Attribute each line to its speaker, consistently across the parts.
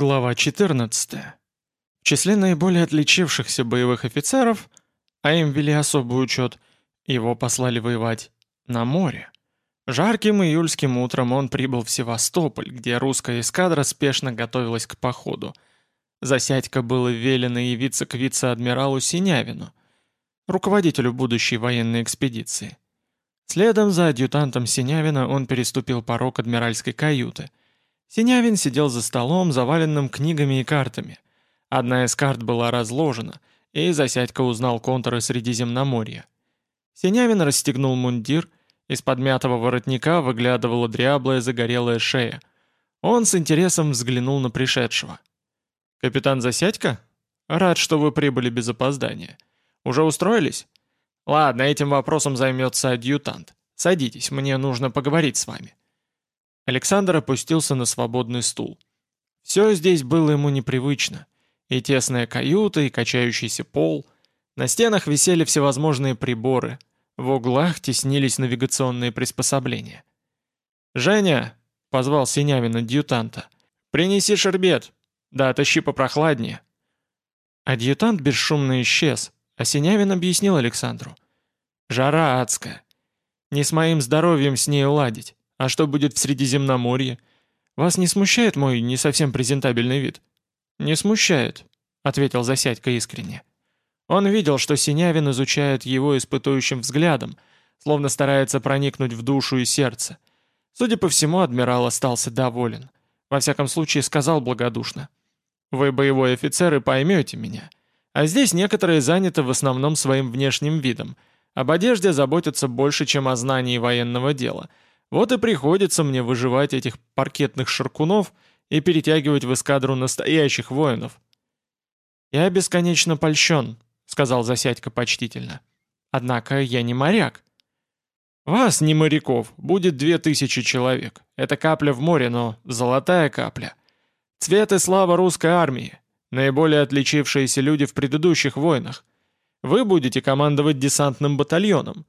Speaker 1: Глава 14. В числе наиболее отличившихся боевых офицеров, а им вели особый учет, его послали воевать на море. Жарким июльским утром он прибыл в Севастополь, где русская эскадра спешно готовилась к походу. Засядька было велено явиться к вице-адмиралу Синявину, руководителю будущей военной экспедиции. Следом за адъютантом Синявина он переступил порог адмиральской каюты – Синявин сидел за столом, заваленным книгами и картами. Одна из карт была разложена, и Засядько узнал контуры Средиземноморья. Синявин расстегнул мундир, из подмятого воротника выглядывала дряблая загорелая шея. Он с интересом взглянул на пришедшего. «Капитан Засядько? Рад, что вы прибыли без опоздания. Уже устроились? Ладно, этим вопросом займется адъютант. Садитесь, мне нужно поговорить с вами». Александр опустился на свободный стул. Все здесь было ему непривычно. И тесная каюта, и качающийся пол. На стенах висели всевозможные приборы. В углах теснились навигационные приспособления. «Женя!» — позвал Синявин адъютанта. «Принеси шербет! Да, тащи попрохладнее!» Адъютант бесшумно исчез, а Синявин объяснил Александру. «Жара адская. Не с моим здоровьем с ней уладить. А что будет в Средиземноморье? Вас не смущает мой не совсем презентабельный вид?» «Не смущает», — ответил Засядько искренне. Он видел, что Синявин изучает его испытующим взглядом, словно старается проникнуть в душу и сердце. Судя по всему, адмирал остался доволен. Во всяком случае, сказал благодушно. «Вы боевой офицер и поймете меня. А здесь некоторые заняты в основном своим внешним видом. Об одежде заботятся больше, чем о знании военного дела — вот и приходится мне выживать этих паркетных шаркунов и перетягивать в эскадру настоящих воинов. «Я бесконечно польщен», — сказал Засядько почтительно. «Однако я не моряк». «Вас, не моряков, будет две тысячи человек. Это капля в море, но золотая капля. Цвет и слава русской армии, наиболее отличившиеся люди в предыдущих войнах. Вы будете командовать десантным батальоном».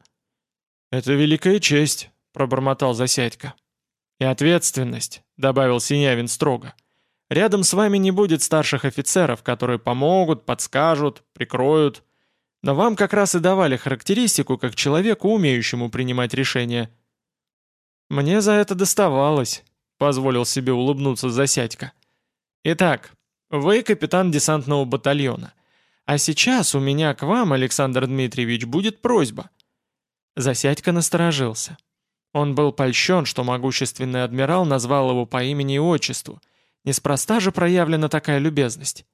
Speaker 1: «Это великая честь», — пробормотал Засядько. «И ответственность», — добавил Синявин строго. «Рядом с вами не будет старших офицеров, которые помогут, подскажут, прикроют. Но вам как раз и давали характеристику как человеку, умеющему принимать решения». «Мне за это доставалось», — позволил себе улыбнуться Засядько. «Итак, вы капитан десантного батальона. А сейчас у меня к вам, Александр Дмитриевич, будет просьба». Засядько насторожился. Он был польщен, что могущественный адмирал назвал его по имени и отчеству. Неспроста же проявлена такая любезность.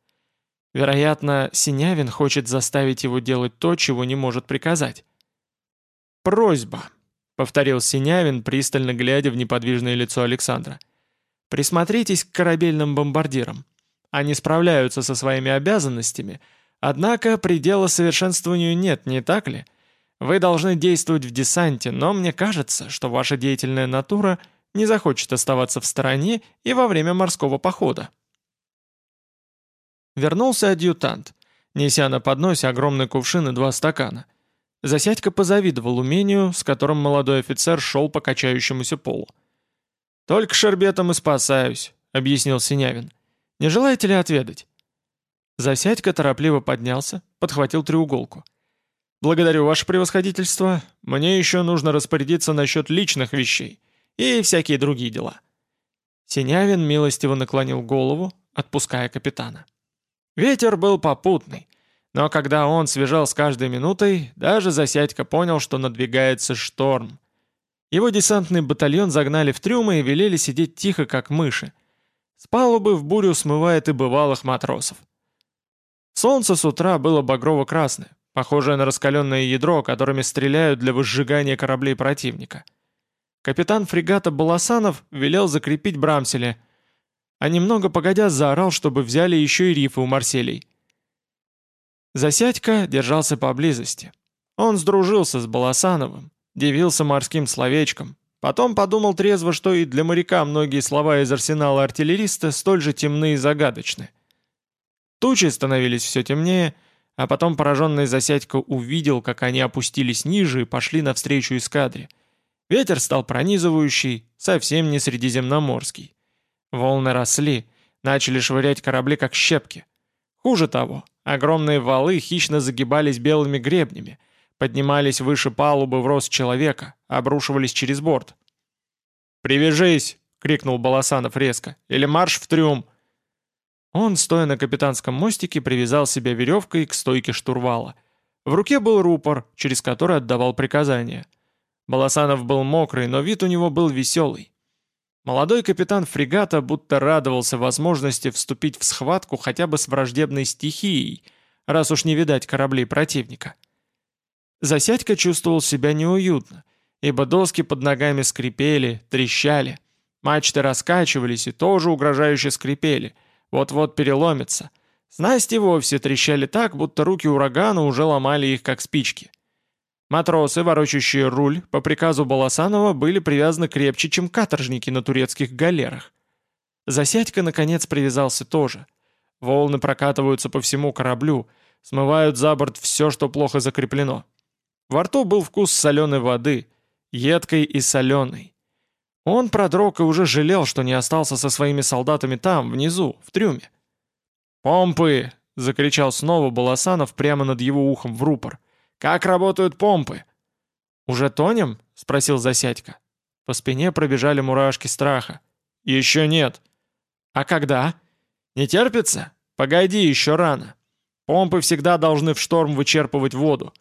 Speaker 1: Вероятно, Синявин хочет заставить его делать то, чего не может приказать. «Просьба», — повторил Синявин, пристально глядя в неподвижное лицо Александра. «Присмотритесь к корабельным бомбардирам. Они справляются со своими обязанностями, однако предела совершенствованию нет, не так ли?» Вы должны действовать в десанте, но мне кажется, что ваша деятельная натура не захочет оставаться в стороне и во время морского похода». Вернулся адъютант, неся на подносе огромный кувшин и два стакана. Засядька позавидовал умению, с которым молодой офицер шел по качающемуся полу. «Только шербетом и спасаюсь», — объяснил Синявин. «Не желаете ли отведать?» Засядька торопливо поднялся, подхватил треуголку. «Благодарю, ваше превосходительство. Мне еще нужно распорядиться насчет личных вещей и всякие другие дела». Синявин милостиво наклонил голову, отпуская капитана. Ветер был попутный, но когда он свежал с каждой минутой, даже Засядько понял, что надвигается шторм. Его десантный батальон загнали в трюмы и велели сидеть тихо, как мыши. С палубы в бурю смывает и бывалых матросов. Солнце с утра было багрово-красное, похожее на раскаленное ядро, которыми стреляют для выжигания кораблей противника. Капитан фрегата Баласанов велел закрепить брамсели, а немного погодя заорал, чтобы взяли еще и рифы у Марселей. Засядька держался поблизости. Он сдружился с Баласановым, дивился морским словечком, потом подумал трезво, что и для моряка многие слова из арсенала артиллериста столь же темны и загадочны. Тучи становились все темнее, а потом пораженный Засядько увидел, как они опустились ниже и пошли навстречу эскадре. Ветер стал пронизывающий, совсем не средиземноморский. Волны росли, начали швырять корабли как щепки. Хуже того, огромные валы хищно загибались белыми гребнями, поднимались выше палубы в рост человека, обрушивались через борт. «Привяжись!» — крикнул Баласанов резко. «Или марш в трюм!» Он, стоя на капитанском мостике, привязал себя веревкой к стойке штурвала. В руке был рупор, через который отдавал приказания. Баласанов был мокрый, но вид у него был веселый. Молодой капитан фрегата будто радовался возможности вступить в схватку хотя бы с враждебной стихией, раз уж не видать кораблей противника. Засядька чувствовал себя неуютно, ибо доски под ногами скрипели, трещали. Мачты раскачивались и тоже угрожающе скрипели, вот-вот переломятся. Снасти вовсе трещали так, будто руки урагана уже ломали их, как спички. Матросы, ворочащие руль, по приказу Баласанова были привязаны крепче, чем каторжники на турецких галерах. Засядька, наконец, привязался тоже. Волны прокатываются по всему кораблю, смывают за борт все, что плохо закреплено. Во рту был вкус соленой воды, едкой и соленой. Он продрог и уже жалел, что не остался со своими солдатами там, внизу, в трюме. «Помпы!» — закричал снова Баласанов прямо над его ухом в рупор. «Как работают помпы?» «Уже тонем?» — спросил Засядько. По спине пробежали мурашки страха. «Еще нет». «А когда?» «Не терпится? Погоди, еще рано. Помпы всегда должны в шторм вычерпывать воду».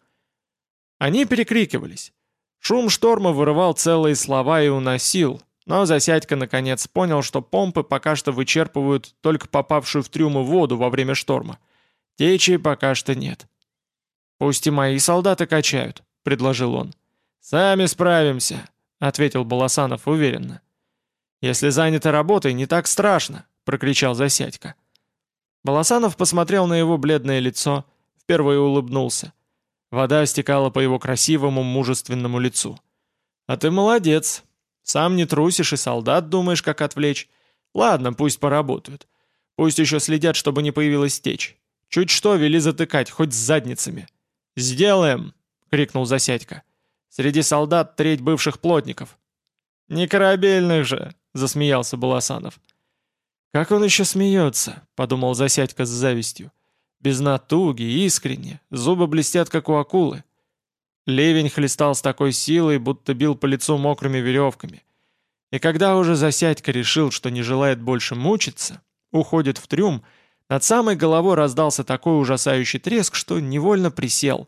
Speaker 1: Они перекрикивались. Шум шторма вырывал целые слова и уносил, но Засядько наконец понял, что помпы пока что вычерпывают только попавшую в трюмы воду во время шторма. Течи пока что нет. «Пусть и мои солдаты качают», — предложил он. «Сами справимся», — ответил Баласанов уверенно. «Если заняты работой, не так страшно», — прокричал Засядько. Баласанов посмотрел на его бледное лицо, впервые улыбнулся. Вода стекала по его красивому, мужественному лицу. «А ты молодец. Сам не трусишь и солдат думаешь, как отвлечь. Ладно, пусть поработают. Пусть еще следят, чтобы не появилась течь. Чуть что, вели затыкать, хоть с задницами». «Сделаем!» — крикнул Засядько. «Среди солдат треть бывших плотников». «Не корабельных же!» — засмеялся Баласанов. «Как он еще смеется?» — подумал Засядько с завистью. «Без натуги, искренне, зубы блестят, как у акулы». Ливень хлестал с такой силой, будто бил по лицу мокрыми веревками. И когда уже Засядько решил, что не желает больше мучиться, уходит в трюм, над самой головой раздался такой ужасающий треск, что невольно присел.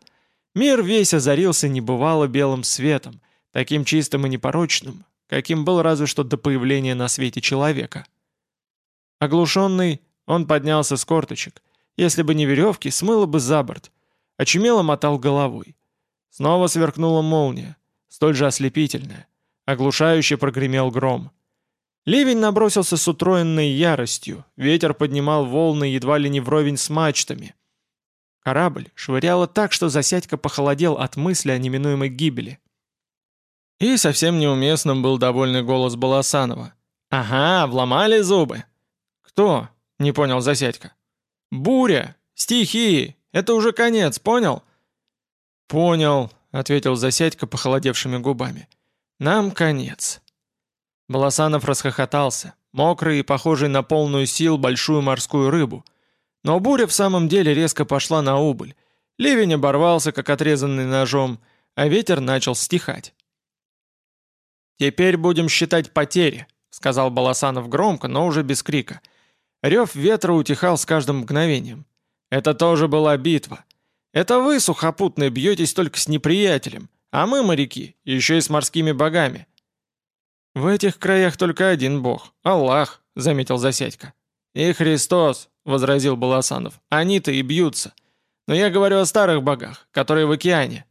Speaker 1: Мир весь озарился небывало белым светом, таким чистым и непорочным, каким был разве что до появления на свете человека. Оглушенный, он поднялся с корточек. Если бы не веревки, смыло бы за борт. Очумело мотал головой. Снова сверкнула молния, столь же ослепительная. Оглушающе прогремел гром. Ливень набросился с утроенной яростью, ветер поднимал волны едва ли не вровень с мачтами. Корабль швыряло так, что Засядько похолодел от мысли о неминуемой гибели. И совсем неуместным был довольный голос Баласанова. «Ага, вломали зубы!» «Кто?» — не понял Засядько. «Буря! Стихии! Это уже конец, понял?» «Понял», — ответил Засядько похолодевшими губами. «Нам конец». Баласанов расхохотался, мокрый и похожий на полную сил большую морскую рыбу. Но буря в самом деле резко пошла на убыль. Ливень оборвался, как отрезанный ножом, а ветер начал стихать. «Теперь будем считать потери», — сказал Баласанов громко, но уже без крика. Рев ветра утихал с каждым мгновением. Это тоже была битва. Это вы, сухопутные, бьетесь только с неприятелем, а мы, моряки, еще и с морскими богами. «В этих краях только один бог — Аллах», — заметил Засядько. «И Христос», — возразил Баласанов. «Они-то и бьются. Но я говорю о старых богах, которые в океане».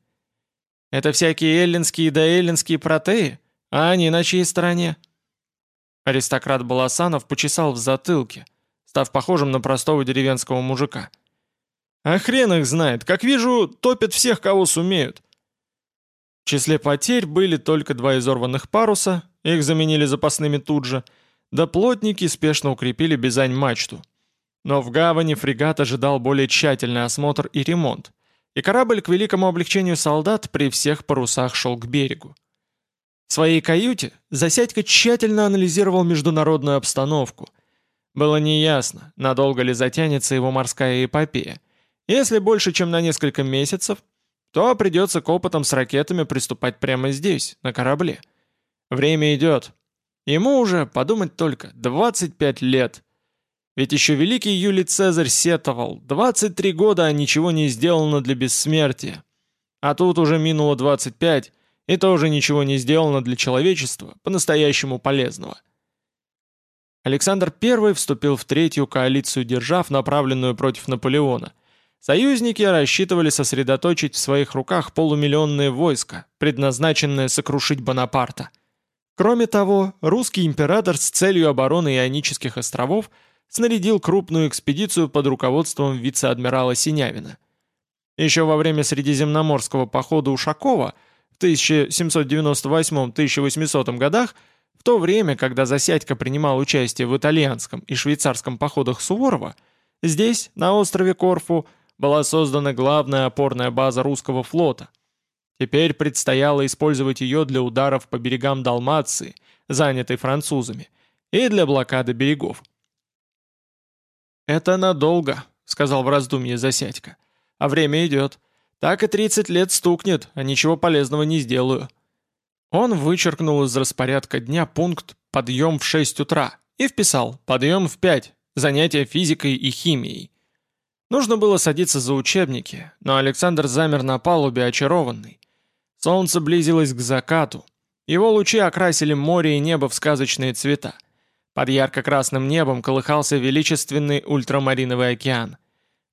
Speaker 1: «Это всякие эллинские да эллинские протеи? А они на чьей стороне?» Аристократ Баласанов почесал в затылке, став похожим на простого деревенского мужика. «А хрен их знает, как вижу, топят всех, кого сумеют». В числе потерь были только два изорванных паруса, их заменили запасными тут же, да плотники спешно укрепили Бизань-мачту. Но в гавани фрегат ожидал более тщательный осмотр и ремонт, и корабль к великому облегчению солдат при всех парусах шел к берегу. В своей каюте Засядько тщательно анализировал международную обстановку. Было неясно, надолго ли затянется его морская эпопея. Если больше, чем на несколько месяцев, то придется к опытам с ракетами приступать прямо здесь, на корабле. Время идет. Ему уже, подумать только, 25 лет. Ведь еще великий Юлий Цезарь сетовал, 23 года, а ничего не сделано для бессмертия. А тут уже минуло 25, и тоже ничего не сделано для человечества, по-настоящему полезного. Александр I вступил в третью коалицию держав, направленную против Наполеона. Союзники рассчитывали сосредоточить в своих руках полумиллионное войско, предназначенное сокрушить Бонапарта. Кроме того, русский император с целью обороны Ионических островов снарядил крупную экспедицию под руководством вице-адмирала Синявина. Еще во время Средиземноморского похода Ушакова – 1798-1800 годах, в то время, когда Засядько принимал участие в итальянском и швейцарском походах Суворова, здесь, на острове Корфу, была создана главная опорная база русского флота. Теперь предстояло использовать ее для ударов по берегам Далмации, занятой французами, и для блокады берегов. «Это надолго», — сказал в раздумье Засядько. «А время идет. Так и 30 лет стукнет, а ничего полезного не сделаю». Он вычеркнул из распорядка дня пункт «Подъем в 6 утра» и вписал «Подъем в 5», занятия физикой и химией. Нужно было садиться за учебники, но Александр замер на палубе очарованный. Солнце близилось к закату. Его лучи окрасили море и небо в сказочные цвета. Под ярко-красным небом колыхался величественный ультрамариновый океан –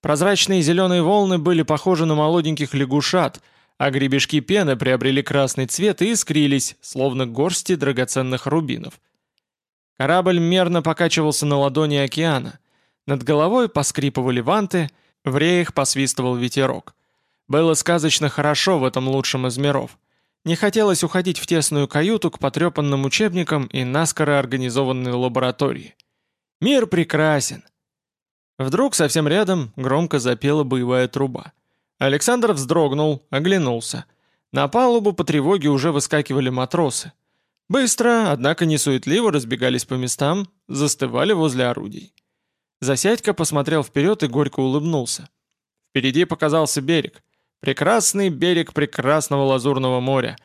Speaker 1: Прозрачные зеленые волны были похожи на молоденьких лягушат, а гребешки пены приобрели красный цвет и искрились, словно горсти драгоценных рубинов. Корабль мерно покачивался на ладони океана. Над головой поскрипывали ванты, в реях посвистывал ветерок. Было сказочно хорошо в этом лучшем из миров. Не хотелось уходить в тесную каюту к потрепанным учебникам и наскоро организованной лаборатории. Мир прекрасен. Вдруг совсем рядом громко запела боевая труба. Александр вздрогнул, оглянулся. На палубу по тревоге уже выскакивали матросы. Быстро, однако не суетливо разбегались по местам, застывали возле орудий. Засядька посмотрел вперед и горько улыбнулся. Впереди показался берег. Прекрасный берег прекрасного лазурного моря.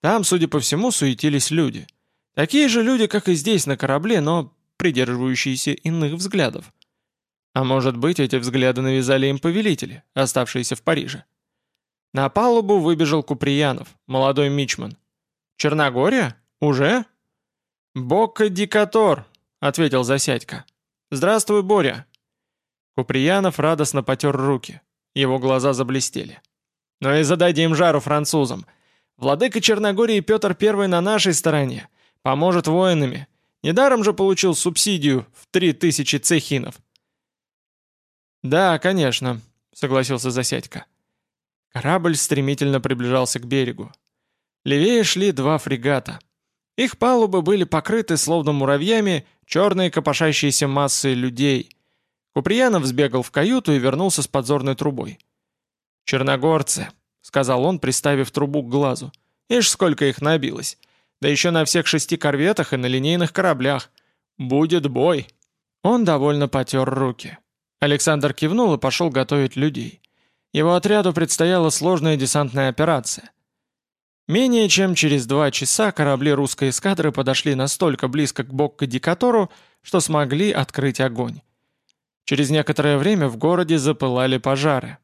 Speaker 1: Там, судя по всему, суетились люди. Такие же люди, как и здесь на корабле, но придерживающиеся иных взглядов. А может быть, эти взгляды навязали им повелители, оставшиеся в Париже. На палубу выбежал Куприянов, молодой мичман. «Черногория? Уже?» «Бокка Дикатор», — ответил Засядько. «Здравствуй, Боря». Куприянов радостно потер руки. Его глаза заблестели. «Ну и зададим жару французам. Владыка Черногории Петр I на нашей стороне. Поможет воинами. Недаром же получил субсидию в три тысячи цехинов. «Да, конечно», — согласился Засядько. Корабль стремительно приближался к берегу. Левее шли два фрегата. Их палубы были покрыты, словно муравьями, черной копошащейся массой людей. Куприянов сбегал в каюту и вернулся с подзорной трубой. «Черногорцы», — сказал он, приставив трубу к глазу. «Ишь, сколько их набилось! Да еще на всех шести корветах и на линейных кораблях! Будет бой!» Он довольно потер руки. Александр кивнул и пошел готовить людей. Его отряду предстояла сложная десантная операция. Менее чем через два часа корабли русской эскадры подошли настолько близко к Бокко-Дикатору, что смогли открыть огонь. Через некоторое время в городе запылали пожары.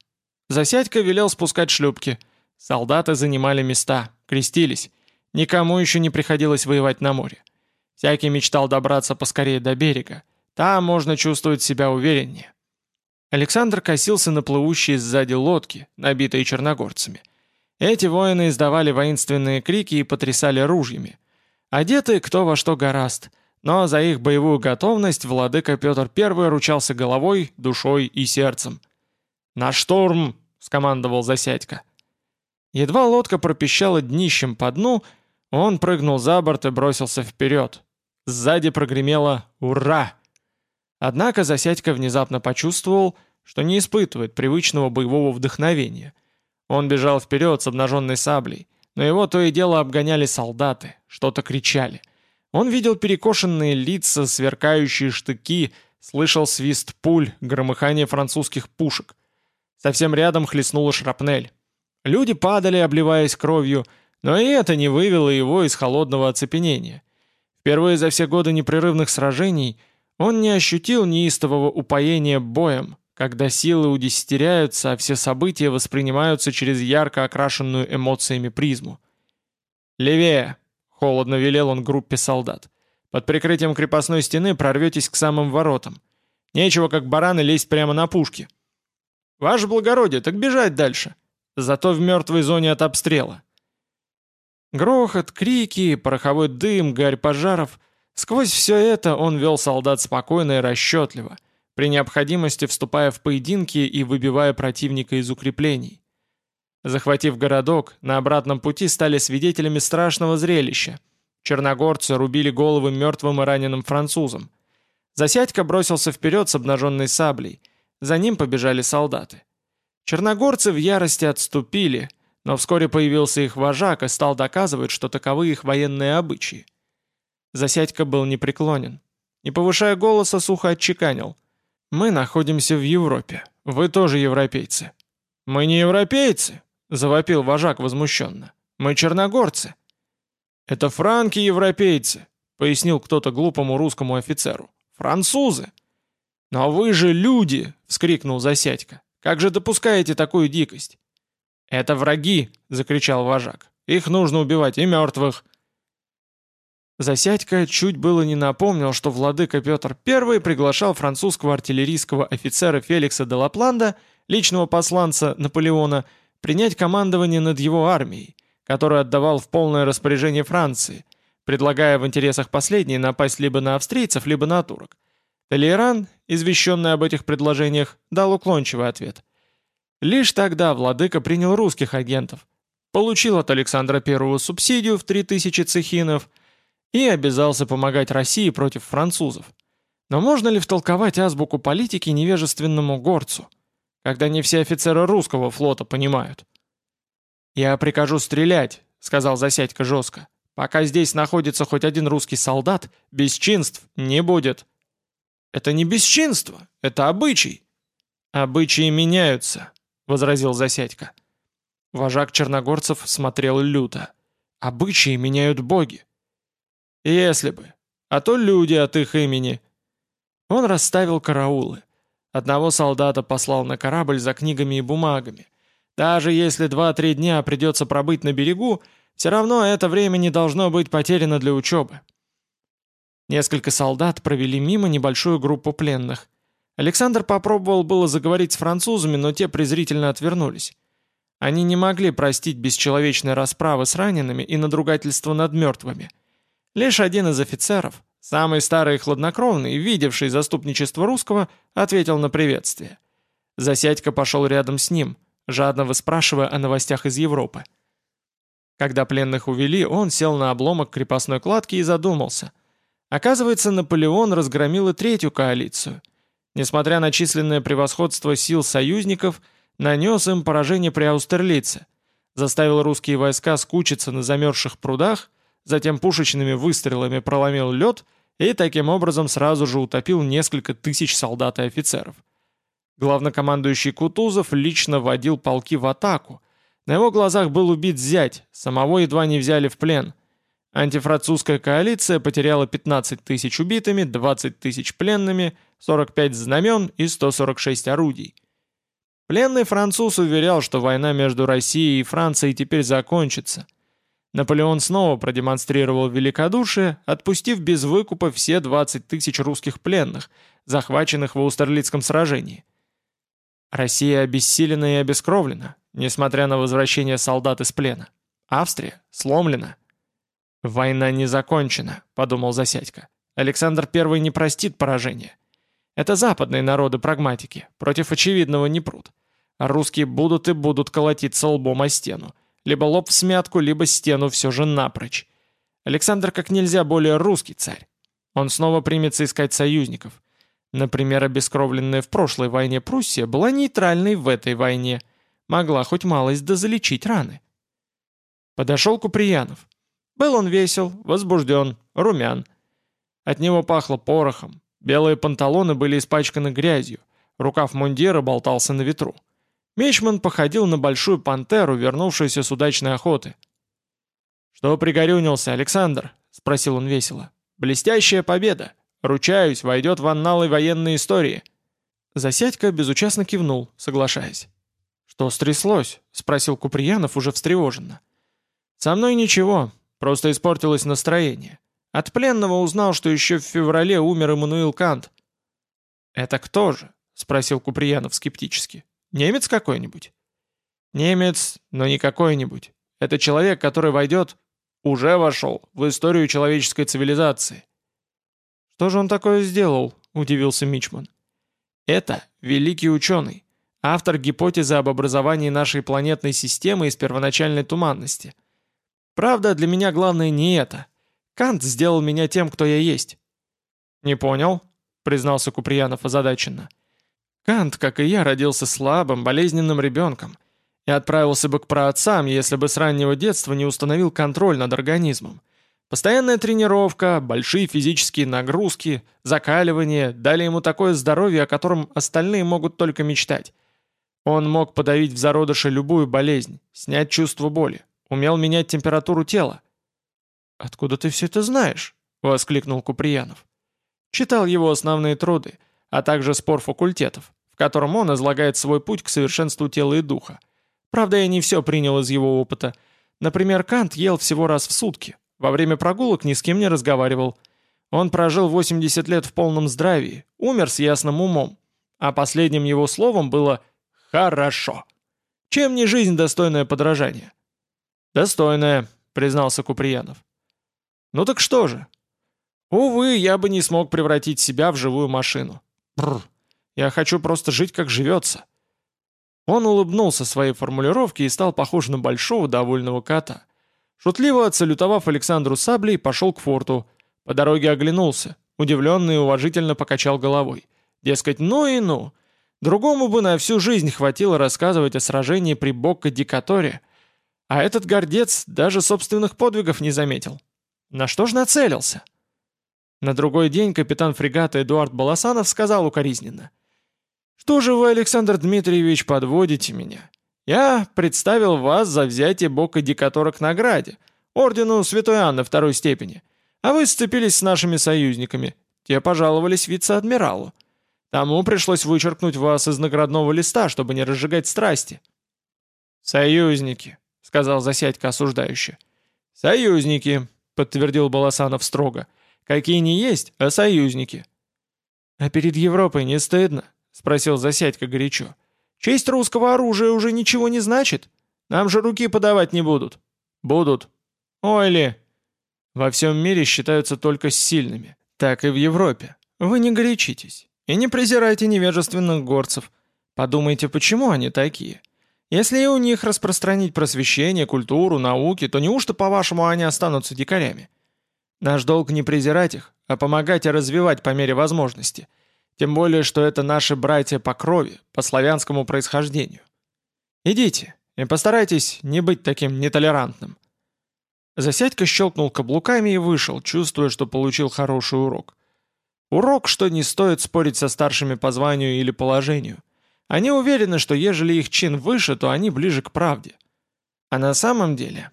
Speaker 1: Засядько велел спускать шлюпки. Солдаты занимали места, крестились. Никому еще не приходилось воевать на море. Всякий мечтал добраться поскорее до берега. Там можно чувствовать себя увереннее. Александр косился на плывущие сзади лодки, набитые черногорцами. Эти воины издавали воинственные крики и потрясали ружьями. Одеты кто во что гораст, но за их боевую готовность владыка Петр I ручался головой, душой и сердцем. «На штурм!» — скомандовал Засядько. Едва лодка пропищала днищем по дну, он прыгнул за борт и бросился вперед. Сзади прогремело «Ура!». Однако Засядько внезапно почувствовал, что не испытывает привычного боевого вдохновения. Он бежал вперед с обнаженной саблей, но его то и дело обгоняли солдаты, что-то кричали. Он видел перекошенные лица, сверкающие штыки, слышал свист пуль, громыхание французских пушек. Совсем рядом хлестнула шрапнель. Люди падали, обливаясь кровью, но и это не вывело его из холодного оцепенения. Впервые за все годы непрерывных сражений он не ощутил неистового упоения боем, когда силы удесятеряются, а все события воспринимаются через ярко окрашенную эмоциями призму. «Левее!» — холодно велел он группе солдат. «Под прикрытием крепостной стены прорветесь к самым воротам. Нечего, как бараны, лезть прямо на пушки». «Ваше благородие, так бежать дальше!» Зато в мертвой зоне от обстрела. Грохот, крики, пороховой дым, гарь пожаров — сквозь все это он вел солдат спокойно и расчетливо — при необходимости вступая в поединки и выбивая противника из укреплений. Захватив городок, на обратном пути стали свидетелями страшного зрелища. Черногорцы рубили головы мертвым и раненым французам. Засядько бросился вперед с обнаженной саблей. За ним побежали солдаты. Черногорцы в ярости отступили, но вскоре появился их вожак и стал доказывать, что таковы их военные обычаи. Засядько был непреклонен. Не повышая голоса, сухо отчеканил. Мы находимся в Европе. Вы тоже европейцы». «Мы не европейцы», — завопил вожак возмущенно. «Мы черногорцы». «Это франки-европейцы», — пояснил кто-то глупому русскому офицеру. «Французы». «Но вы же люди!» — вскрикнул Засядько. «Как же допускаете такую дикость?» «Это враги!» — закричал вожак. «Их нужно убивать и мертвых!» Засядько чуть было не напомнил, что владыка Петр I приглашал французского артиллерийского офицера Феликса де Лапланда, личного посланца Наполеона, принять командование над его армией, которую отдавал в полное распоряжение Франции, предлагая в интересах последней напасть либо на австрийцев, либо на турок. Толейран, извещенный об этих предложениях, дал уклончивый ответ. Лишь тогда владыка принял русских агентов, получил от Александра I субсидию в 3000 цехинов – и обязался помогать России против французов. Но можно ли втолковать азбуку политики невежественному горцу, когда не все офицеры русского флота понимают? «Я прикажу стрелять», — сказал Засядько жестко. «Пока здесь находится хоть один русский солдат, бесчинств не будет». «Это не бесчинство, это обычай». «Обычаи меняются», — возразил Засядько. Вожак черногорцев смотрел люто. «Обычаи меняют боги. Если бы. А то люди от их имени. Он расставил караулы. Одного солдата послал на корабль за книгами и бумагами. Даже если два-три дня придется пробыть на берегу, все равно это время не должно быть потеряно для учебы. Несколько солдат провели мимо небольшую группу пленных. Александр попробовал было заговорить с французами, но те презрительно отвернулись. Они не могли простить бесчеловечной расправы с ранеными и надругательство над мертвыми – Лишь один из офицеров, самый старый и хладнокровный, видевший заступничество русского, ответил на приветствие. Засядько пошел рядом с ним, жадно выспрашивая о новостях из Европы. Когда пленных увели, он сел на обломок крепостной кладки и задумался. Оказывается, Наполеон разгромил и третью коалицию. Несмотря на численное превосходство сил союзников, нанес им поражение при Аустерлице, заставил русские войска скучиться на замерзших прудах – затем пушечными выстрелами проломил лед и таким образом сразу же утопил несколько тысяч солдат и офицеров. Главнокомандующий Кутузов лично водил полки в атаку. На его глазах был убит зять, самого едва не взяли в плен. Антифранцузская коалиция потеряла 15 тысяч убитыми, 20 тысяч пленными, 45 знамен и 146 орудий. Пленный француз уверял, что война между Россией и Францией теперь закончится – Наполеон снова продемонстрировал великодушие, отпустив без выкупа все 20 тысяч русских пленных, захваченных в Аустерлицком сражении. Россия обессилена и обескровлена, несмотря на возвращение солдат из плена. Австрия сломлена. «Война не закончена», — подумал Засядько. «Александр I не простит поражения. Это западные народы-прагматики, против очевидного не прут. А русские будут и будут колотиться лбом о стену. Либо лоб в смятку, либо стену все же напрочь. Александр как нельзя более русский царь. Он снова примется искать союзников. Например, обескровленная в прошлой войне Пруссия была нейтральной в этой войне. Могла хоть малость да залечить раны. Подошел Куприянов. Был он весел, возбужден, румян. От него пахло порохом, белые панталоны были испачканы грязью, рукав мундира болтался на ветру. Мечман походил на большую пантеру, вернувшуюся с удачной охоты. «Что пригорюнился, Александр?» — спросил он весело. «Блестящая победа! Ручаюсь, войдет в анналы военной истории!» Засядька безучастно кивнул, соглашаясь. «Что стряслось?» — спросил Куприянов уже встревоженно. «Со мной ничего, просто испортилось настроение. От пленного узнал, что еще в феврале умер Эммануил Кант». «Это кто же?» — спросил Куприянов скептически. «Немец какой-нибудь?» «Немец, но не какой-нибудь. Это человек, который войдет, уже вошел, в историю человеческой цивилизации». «Что же он такое сделал?» — удивился Мичман. Это великий ученый, автор гипотезы об образовании нашей планетной системы из первоначальной туманности. Правда, для меня главное не это. Кант сделал меня тем, кто я есть. «Не понял», — признался Куприянов озадаченно. «Кант, как и я, родился слабым, болезненным ребенком и отправился бы к праотцам, если бы с раннего детства не установил контроль над организмом. Постоянная тренировка, большие физические нагрузки, закаливание дали ему такое здоровье, о котором остальные могут только мечтать. Он мог подавить в зародыше любую болезнь, снять чувство боли, умел менять температуру тела. «Откуда ты все это знаешь?» — воскликнул Куприянов. Читал его основные труды, а также спор факультетов, в котором он излагает свой путь к совершенству тела и духа. Правда, я не все принял из его опыта. Например, Кант ел всего раз в сутки, во время прогулок ни с кем не разговаривал. Он прожил 80 лет в полном здравии, умер с ясным умом. А последним его словом было «хорошо». Чем не жизнь достойная подражания? «Достойная», — признался Куприянов. «Ну так что же?» «Увы, я бы не смог превратить себя в живую машину. Бррр, я хочу просто жить, как живется». Он улыбнулся своей формулировке и стал похож на большого довольного кота. Шутливо отсалютовав Александру саблей, пошел к форту. По дороге оглянулся, удивленно и уважительно покачал головой. Дескать, ну и ну. Другому бы на всю жизнь хватило рассказывать о сражении при Бокко-Дикаторе. А этот гордец даже собственных подвигов не заметил. На что ж нацелился? На другой день капитан фрегата Эдуард Баласанов сказал укоризненно. «Что же вы, Александр Дмитриевич, подводите меня? Я представил вас за взятие бока Дикатора к награде, ордену Святой Анны второй степени, а вы сцепились с нашими союзниками, те пожаловались вице-адмиралу. Тому пришлось вычеркнуть вас из наградного листа, чтобы не разжигать страсти». «Союзники», — сказал Засядько осуждающе. «Союзники», — подтвердил Баласанов строго. «Какие не есть, а союзники». «А перед Европой не стыдно?» — спросил Засядько горячо. Честь русского оружия уже ничего не значит. Нам же руки подавать не будут. Будут. Ой ли. Во всем мире считаются только сильными. Так и в Европе. Вы не горячитесь. И не презирайте невежественных горцев. Подумайте, почему они такие. Если и у них распространить просвещение, культуру, науки, то неужто, по-вашему, они останутся дикарями? Наш долг не презирать их, а помогать и развивать по мере возможности – тем более, что это наши братья по крови, по славянскому происхождению. Идите и постарайтесь не быть таким нетолерантным». Засядька щелкнул каблуками и вышел, чувствуя, что получил хороший урок. Урок, что не стоит спорить со старшими по званию или положению. Они уверены, что ежели их чин выше, то они ближе к правде. А на самом деле...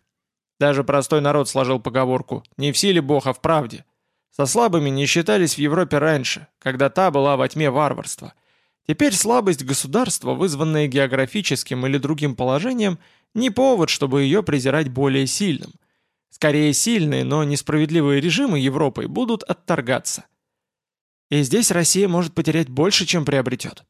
Speaker 1: Даже простой народ сложил поговорку «не в силе Бог, а в правде». Со слабыми не считались в Европе раньше, когда та была во тьме варварства. Теперь слабость государства, вызванная географическим или другим положением, не повод, чтобы ее презирать более сильным. Скорее сильные, но несправедливые режимы Европы будут отторгаться. И здесь Россия может потерять больше, чем приобретет.